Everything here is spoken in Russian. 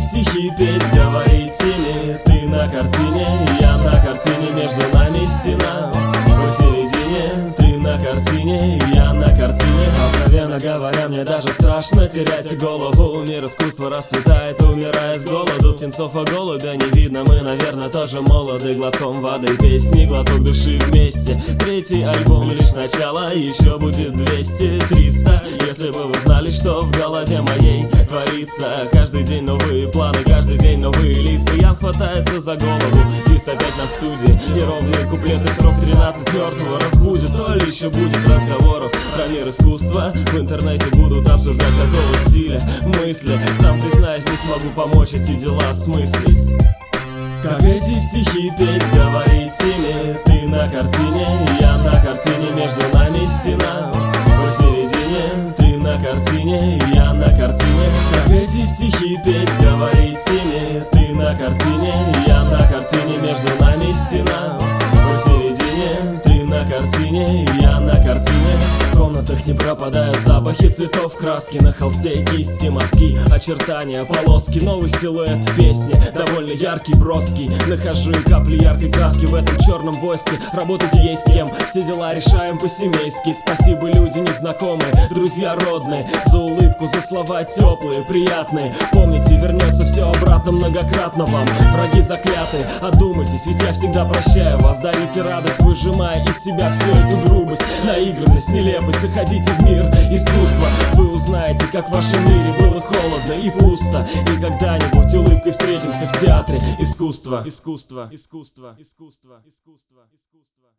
стихи петь, говорить ими Ты на картине, я на картине, между нами стена. Говоря, мне даже страшно терять голову. Мир искусства расцветает, умирая с голоду. Птенцов и голубя не видно, мы, наверное, тоже молоды. Глотком воды, песни, глоток души вместе. Третий альбом лишь начало, еще будет 200, 300 Если бы вы знали, что в голове моей творится. Каждый день новые планы, каждый день новые лица. Ян хватается за голову, фист опять на студии. Неровные куплеты, строк 13 мертвого разбудит То ли еще будет разговоров про мир искусства В интернете будут обсуждать какого стиля мысли. Сам признаюсь, не смогу помочь эти дела осмыслить как эти стихи петь, говорить ими? Ты на картине, я на картине. Между нами стена. Посередине Ты на картине, я на картине. Как эти стихи петь, говорить ими? Ты на картине, я на картине. Между нами стена. Посередине Ты на картине, я комнатах не пропадают запахи цветов Краски на холсте, кисти, мазки Очертания, полоски, новый силуэт песни Довольно яркий, броский. Нахожу и капли яркой краски в этом черном войске. Работать есть кем, все дела решаем по-семейски. Спасибо, люди незнакомые, друзья родные За улыбку, за слова теплые, приятные. Помните, вернется все обратно многократно вам. Враги заклятые, одумайтесь, ведь я всегда прощаю вас. Дарите радость, выжимая из себя всю эту грубость. Наигранность, нелепость, заходите в мир искусства. Вы узнаете, как в вашем мире было холодно и пусто. И когда-нибудь улыбкой встретимся в театре искусства. Искусство, искусство, искусство, искусство, искусство